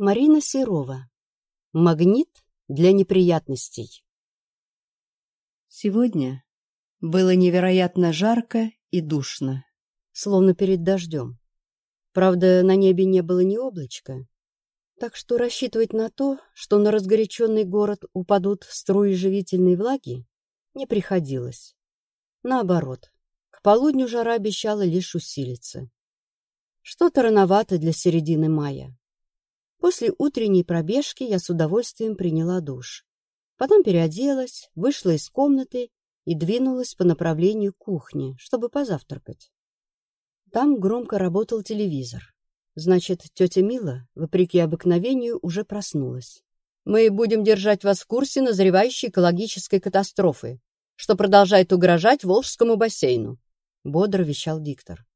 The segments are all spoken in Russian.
Марина Серова. Магнит для неприятностей. Сегодня было невероятно жарко и душно, словно перед дождем. Правда, на небе не было ни облачка, так что рассчитывать на то, что на разгоряченный город упадут струи живительной влаги, не приходилось. Наоборот, к полудню жара обещала лишь усилиться. Что-то рановато для середины мая. После утренней пробежки я с удовольствием приняла душ. Потом переоделась, вышла из комнаты и двинулась по направлению кухни, чтобы позавтракать. Там громко работал телевизор. Значит, тетя Мила, вопреки обыкновению, уже проснулась. «Мы будем держать вас в курсе назревающей экологической катастрофы, что продолжает угрожать Волжскому бассейну», — бодро вещал диктор.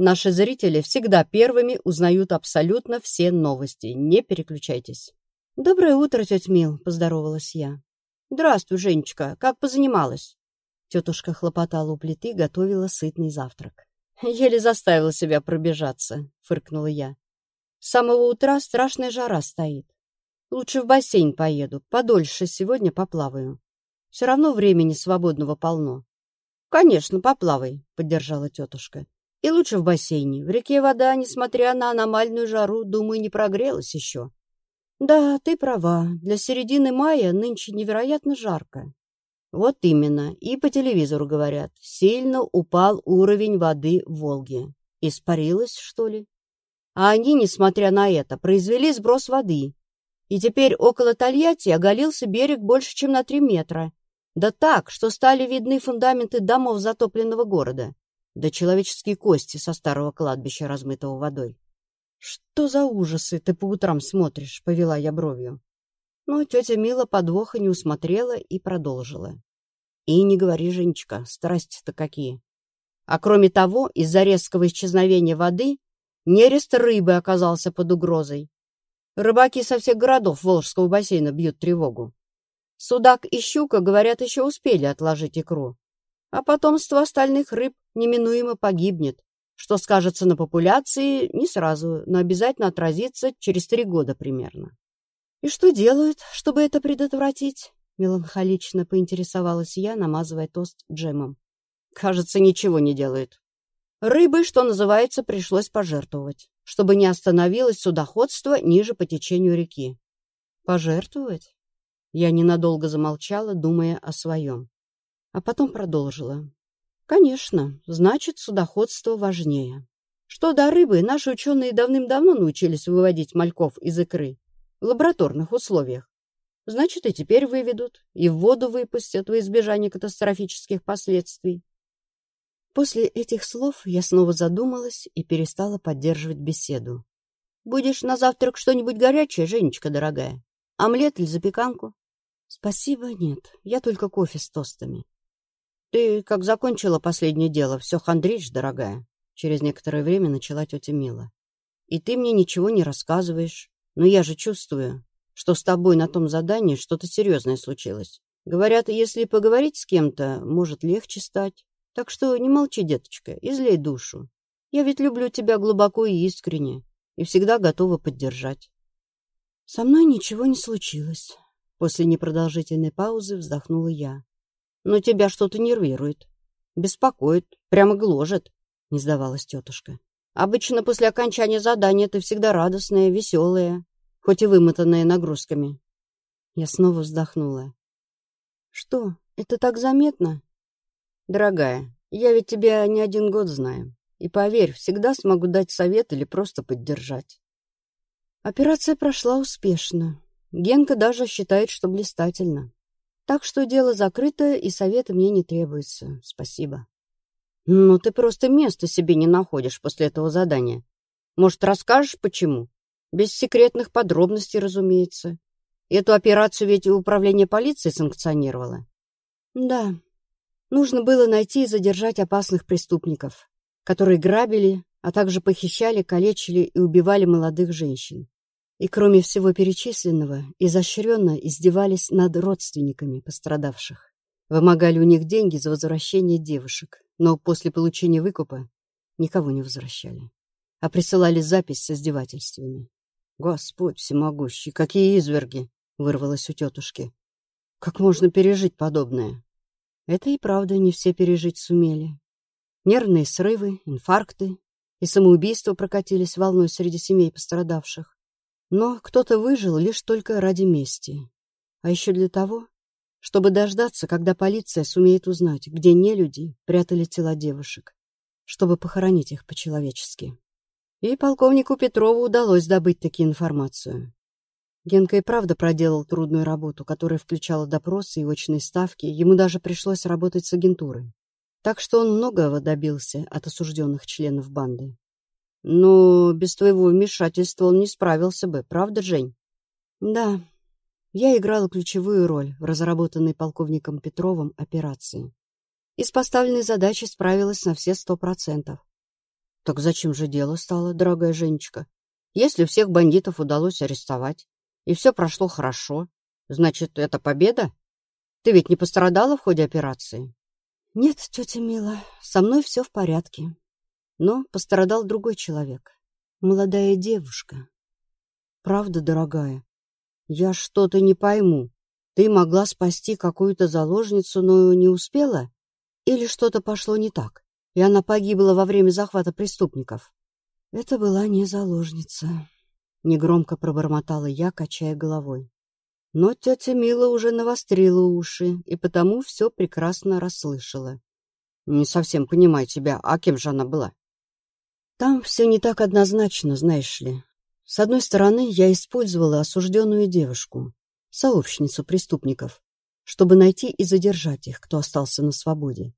Наши зрители всегда первыми узнают абсолютно все новости. Не переключайтесь. «Доброе утро, тетя Мил», — поздоровалась я. «Здравствуй, Женечка. Как позанималась?» Тетушка хлопотала у плиты, готовила сытный завтрак. «Еле заставила себя пробежаться», — фыркнула я. «С самого утра страшная жара стоит. Лучше в бассейн поеду, подольше сегодня поплаваю. Все равно времени свободного полно». «Конечно, поплавай», — поддержала тетушка. И лучше в бассейне. В реке вода, несмотря на аномальную жару, думаю, не прогрелась еще. Да, ты права. Для середины мая нынче невероятно жарко. Вот именно. И по телевизору говорят. Сильно упал уровень воды в Волге. Испарилась, что ли? А они, несмотря на это, произвели сброс воды. И теперь около Тольятти оголился берег больше, чем на три метра. Да так, что стали видны фундаменты домов затопленного города да человеческие кости со старого кладбища, размытого водой. — Что за ужасы ты по утрам смотришь? — повела я бровью. Но тетя Мила подвоха не усмотрела и продолжила. — И не говори, Женечка, страсти-то какие. А кроме того, из-за резкого исчезновения воды нерест рыбы оказался под угрозой. Рыбаки со всех городов Волжского бассейна бьют тревогу. Судак и щука, говорят, еще успели отложить икру, а потомство остальных рыб неминуемо погибнет, что скажется на популяции не сразу, но обязательно отразится через три года примерно. «И что делают, чтобы это предотвратить?» Меланхолично поинтересовалась я, намазывая тост джемом. «Кажется, ничего не делают. Рыбы, что называется, пришлось пожертвовать, чтобы не остановилось судоходство ниже по течению реки». «Пожертвовать?» Я ненадолго замолчала, думая о своем а потом продолжила. Конечно, значит, судоходство важнее. Что до рыбы, наши ученые давным-давно научились выводить мальков из икры в лабораторных условиях. Значит, и теперь выведут, и в воду выпустят во избежание катастрофических последствий. После этих слов я снова задумалась и перестала поддерживать беседу. «Будешь на завтрак что-нибудь горячее, Женечка дорогая? Омлет или запеканку?» «Спасибо, нет. Я только кофе с тостами». «Ты как закончила последнее дело, все хандришь, дорогая?» Через некоторое время начала тетя Мила. «И ты мне ничего не рассказываешь. Но я же чувствую, что с тобой на том задании что-то серьезное случилось. Говорят, если поговорить с кем-то, может легче стать. Так что не молчи, деточка, излей душу. Я ведь люблю тебя глубоко и искренне, и всегда готова поддержать». «Со мной ничего не случилось». После непродолжительной паузы вздохнула я. Но тебя что-то нервирует. Беспокоит, прямо гложет, — не сдавалась тетушка. Обычно после окончания задания ты всегда радостная, веселая, хоть и вымотанная нагрузками. Я снова вздохнула. Что, это так заметно? Дорогая, я ведь тебя не один год знаю. И поверь, всегда смогу дать совет или просто поддержать. Операция прошла успешно. Генка даже считает, что блистательно. Так что дело закрыто, и совета мне не требуется. Спасибо. Ну, ты просто места себе не находишь после этого задания. Может, расскажешь, почему? Без секретных подробностей, разумеется. Эту операцию ведь управление полиции санкционировало. Да. Нужно было найти и задержать опасных преступников, которые грабили, а также похищали, калечили и убивали молодых женщин и, кроме всего перечисленного, изощренно издевались над родственниками пострадавших. Вымогали у них деньги за возвращение девушек, но после получения выкупа никого не возвращали, а присылали запись с издевательствами. Господь всемогущий, какие изверги! Вырвалось у тетушки. Как можно пережить подобное? Это и правда не все пережить сумели. Нервные срывы, инфаркты и самоубийства прокатились волной среди семей пострадавших. Но кто-то выжил лишь только ради мести. А еще для того, чтобы дождаться, когда полиция сумеет узнать, где нелюди прятали тела девушек, чтобы похоронить их по-человечески. И полковнику Петрову удалось добыть таки информацию. Генка и правда проделал трудную работу, которая включала допросы и очные ставки, ему даже пришлось работать с агентурой. Так что он многого добился от осужденных членов банды. Но без твоего вмешательства он не справился бы, правда, Жень? Да, я играла ключевую роль в разработанной полковником Петровым операции. И с поставленной задачей справилась на все сто процентов. Так зачем же дело стало, дорогая Женечка? Если всех бандитов удалось арестовать, и все прошло хорошо. Значит, это победа? Ты ведь не пострадала в ходе операции? Нет, тетя Мила, со мной все в порядке. Но пострадал другой человек. Молодая девушка. Правда, дорогая? Я что-то не пойму. Ты могла спасти какую-то заложницу, но не успела? Или что-то пошло не так, и она погибла во время захвата преступников? Это была не заложница. Негромко пробормотала я, качая головой. Но тетя Мила уже навострила уши и потому все прекрасно расслышала. Не совсем понимаю тебя, а кем же она была? Там все не так однозначно, знаешь ли. С одной стороны, я использовала осужденную девушку, сообщницу преступников, чтобы найти и задержать их, кто остался на свободе.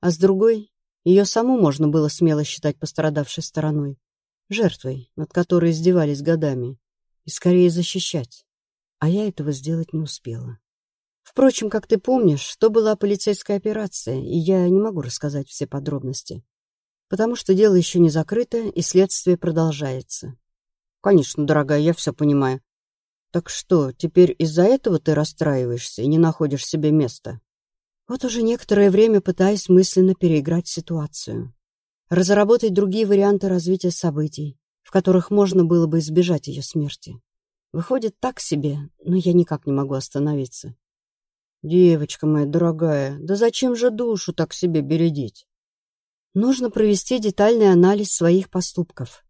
А с другой, ее саму можно было смело считать пострадавшей стороной, жертвой, над которой издевались годами, и скорее защищать. А я этого сделать не успела. Впрочем, как ты помнишь, то была полицейская операция, и я не могу рассказать все подробности, потому что дело еще не закрыто, и следствие продолжается. Конечно, дорогая, я все понимаю. Так что, теперь из-за этого ты расстраиваешься и не находишь себе места? Вот уже некоторое время пытаюсь мысленно переиграть ситуацию разработать другие варианты развития событий, в которых можно было бы избежать ее смерти. Выходит так себе, но я никак не могу остановиться. Девочка моя дорогая, да зачем же душу так себе бередить? Нужно провести детальный анализ своих поступков,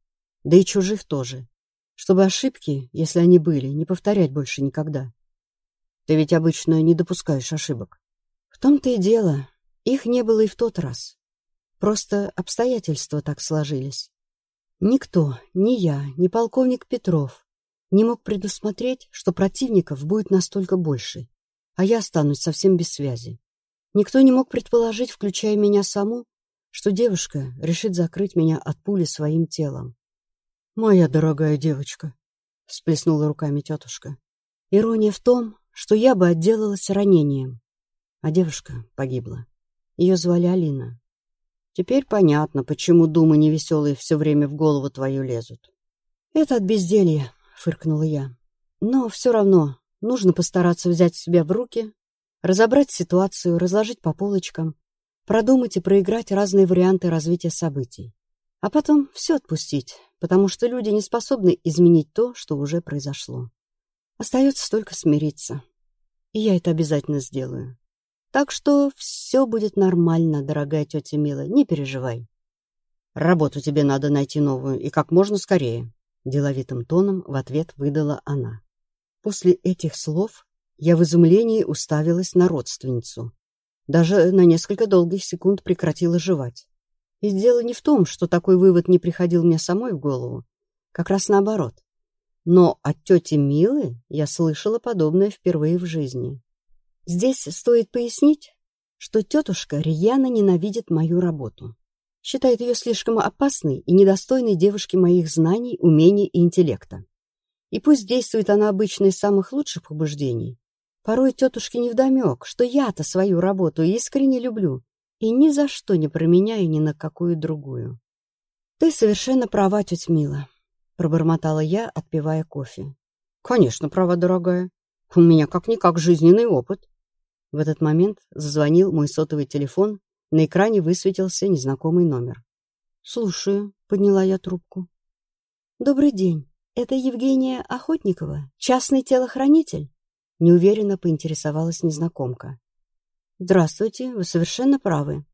да и чужих тоже, чтобы ошибки, если они были, не повторять больше никогда. Ты ведь обычно не допускаешь ошибок. В том-то и дело, их не было и в тот раз. Просто обстоятельства так сложились. Никто, ни я, ни полковник Петров, не мог предусмотреть, что противников будет настолько больше, а я останусь совсем без связи. Никто не мог предположить, включая меня саму, что девушка решит закрыть меня от пули своим телом. «Моя дорогая девочка», — всплеснула руками тетушка. Ирония в том, что я бы отделалась ранением, а девушка погибла. Ее звали Алина. Теперь понятно, почему думы невеселые все время в голову твою лезут. — Это от безделья, — фыркнула я. — Но все равно нужно постараться взять себя в руки, разобрать ситуацию, разложить по полочкам, продумать и проиграть разные варианты развития событий. А потом все отпустить, потому что люди не способны изменить то, что уже произошло. Остается только смириться. И я это обязательно сделаю. Так что все будет нормально, дорогая тетя Мила, не переживай. Работу тебе надо найти новую, и как можно скорее. Деловитым тоном в ответ выдала она. После этих слов я в изумлении уставилась на родственницу. Даже на несколько долгих секунд прекратила жевать. И дело не в том, что такой вывод не приходил мне самой в голову. Как раз наоборот. Но от тети Милы я слышала подобное впервые в жизни. Здесь стоит пояснить, что тетушка рьяно ненавидит мою работу. Считает ее слишком опасной и недостойной девушки моих знаний, умений и интеллекта. И пусть действует она обычно из самых лучших побуждений, порой тетушке невдомек, что я-то свою работу искренне люблю и ни за что не променяю ни на какую другую. «Ты совершенно права, тетя Мила», — пробормотала я, отпивая кофе. «Конечно, права, дорогая. У меня как-никак жизненный опыт. В этот момент зазвонил мой сотовый телефон, на экране высветился незнакомый номер. «Слушаю», — подняла я трубку. «Добрый день. это Евгения Охотникова, частный телохранитель?» Неуверенно поинтересовалась незнакомка. «Здравствуйте, вы совершенно правы.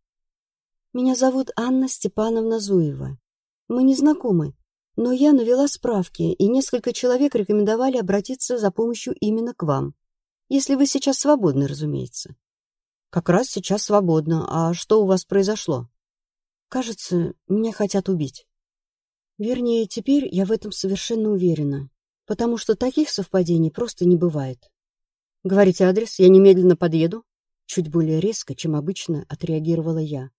Меня зовут Анна Степановна Зуева. Мы не знакомы, но я навела справки, и несколько человек рекомендовали обратиться за помощью именно к вам. Если вы сейчас свободны, разумеется. Как раз сейчас свободно. А что у вас произошло? Кажется, меня хотят убить. Вернее, теперь я в этом совершенно уверена, потому что таких совпадений просто не бывает. Говорите адрес, я немедленно подъеду. Чуть более резко, чем обычно, отреагировала я.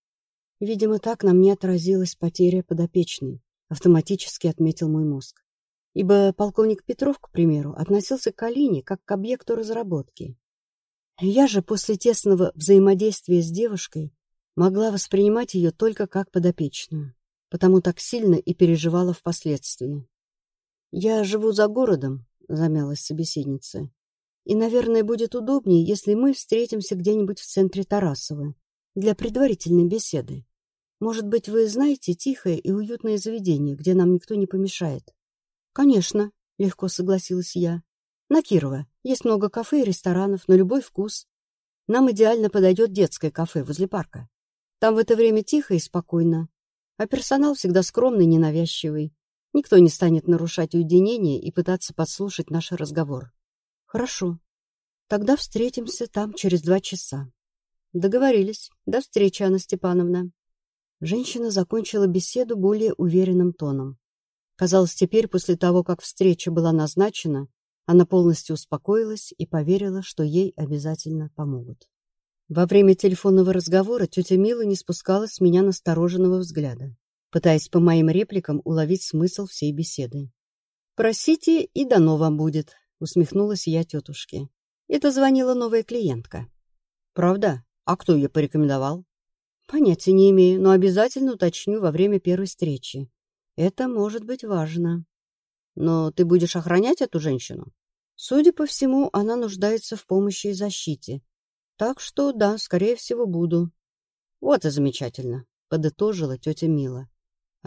Видимо, так на мне отразилась потеря подопечной, автоматически отметил мой мозг. Ибо полковник Петров, к примеру, относился к Алине как к объекту разработки. Я же после тесного взаимодействия с девушкой могла воспринимать ее только как подопечную, потому так сильно и переживала впоследствии. «Я живу за городом», — замялась собеседница, «и, наверное, будет удобнее, если мы встретимся где-нибудь в центре Тарасова для предварительной беседы. Может быть, вы знаете тихое и уютное заведение, где нам никто не помешает? Конечно, легко согласилась я. На Кирова есть много кафе и ресторанов на любой вкус. Нам идеально подойдет детское кафе возле парка. Там в это время тихо и спокойно, а персонал всегда скромный ненавязчивый. Никто не станет нарушать уединение и пытаться подслушать наш разговор. Хорошо. Тогда встретимся там через два часа. Договорились. До встречи, Анна Степановна. Женщина закончила беседу более уверенным тоном. Казалось, теперь, после того, как встреча была назначена, она полностью успокоилась и поверила, что ей обязательно помогут. Во время телефонного разговора тетя Мила не спускала с меня настороженного взгляда, пытаясь по моим репликам уловить смысл всей беседы. «Просите, и дано вам будет», — усмехнулась я тетушке. Это звонила новая клиентка. «Правда? А кто ее порекомендовал?» Понятия не имею, но обязательно уточню во время первой встречи. Это может быть важно. Но ты будешь охранять эту женщину? Судя по всему, она нуждается в помощи и защите. Так что, да, скорее всего, буду. Вот и замечательно, подытожила тетя Мила.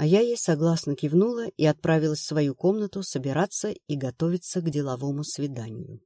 А я ей согласно кивнула и отправилась в свою комнату собираться и готовиться к деловому свиданию.